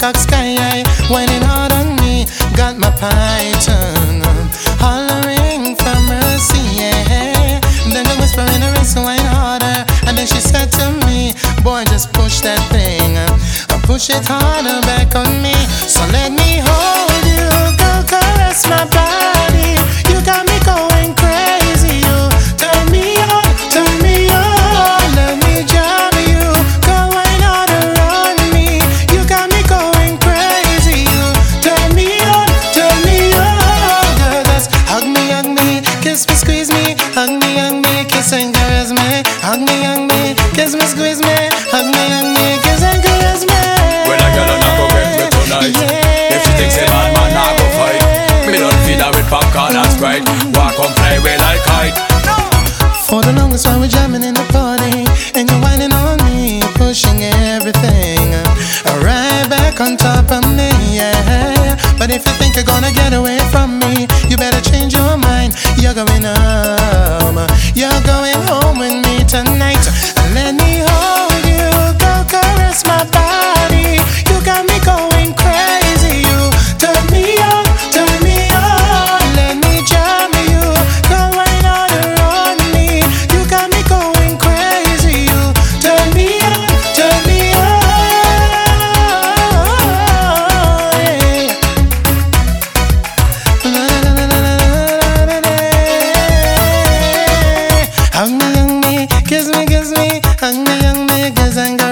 cock sky high, whining hard on me. Got my python hollering for mercy, yeah. Then the whisper in her ear, so wine harder. And then she said to me, Boy, just push that thing, uh, push it harder back on me. So let kiss me, squeeze me, hug me, hug me, kiss and caress me, hug me, hug me, kiss me, squeeze me, hug me, hug me, kiss and caress me. When a girl not go get me tonight If she thinks a man, man not go fight. Me don't feed her with popcorn and Sprite. Walk on play with like kite. No. For the longest while we're jamming in the party, and you're whining on me, pushing everything right back on top of me, yeah. But if you think you're gonna get away from Kiss me, kiss me, hang me, hang me, cause I'm